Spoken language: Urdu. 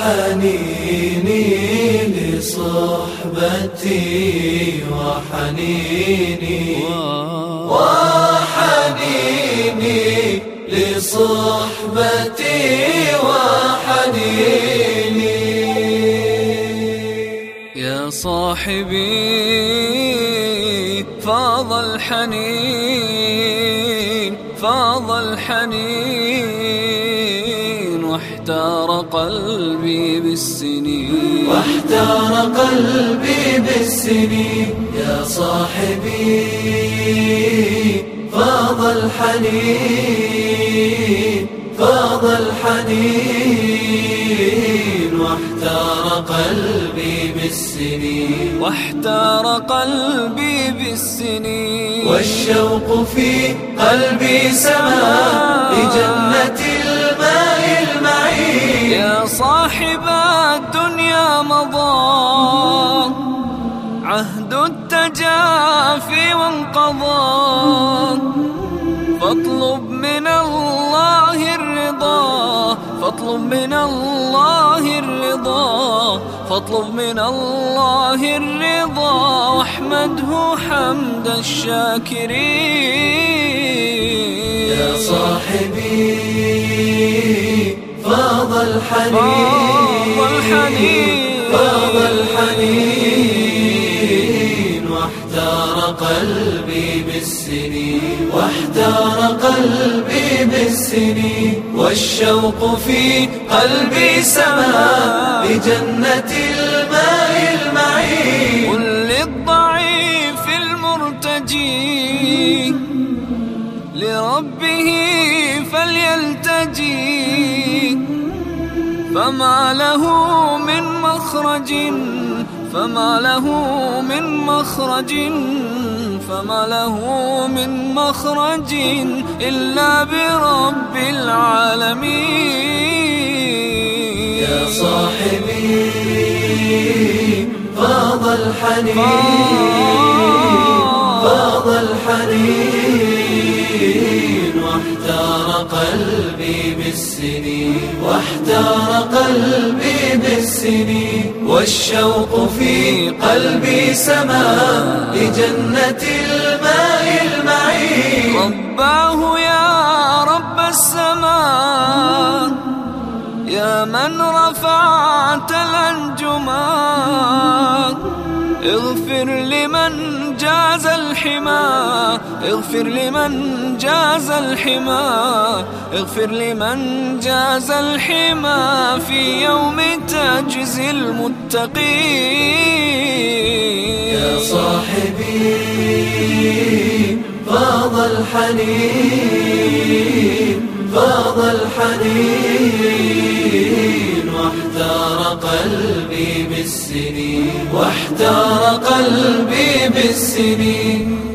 وحنيني لصحبتي وحنيني وحنيني لصحبتي وحنيني يا صاحبي فاض الحنين فاض الحنين. واحتار قلبي بالسنين. واحتار قلبي بالسنين يا صاحبي فاض الحنين فاض الحنين. واحتار قلبي بالسنين. واحتار قلبي بالسنين. والشوق في قلبي سما يا صاحب الدنيا مضى. عهد التجافي وانقضى. فاطلب من الله الرضا. فاطلب من الله الرضا. فاطلب من الله الرضا. واحمده حمد الشاكرين. الحنين فاض الحنين فاض الحنين واحتار قلبي بالسنين واحتار قلبي بالسنين والشوق في قلبي سما لجنة الماء المعين قل للضعيف المرتجي لربه فما له من مخرج فما له من مخرج فما له من مخرج إلا برب العالمين. يا صاحبي فاض الحنين فاض. الحنين. واحتار قلبي بالسنين واحتار قلبي بالسنين، والشوق في قلبي سما، لجنة الماء المعين. رباه يا رب السماء اغفر لمن جاز الحما، اغفر لمن جاز الحما، اغفر لمن جاز الحما في يوم تجزي المتقين. يا صاحبي، فاض الحنين فاض الحنين. واحتار قلبي بالسنين واحتار قلبي بالسنين.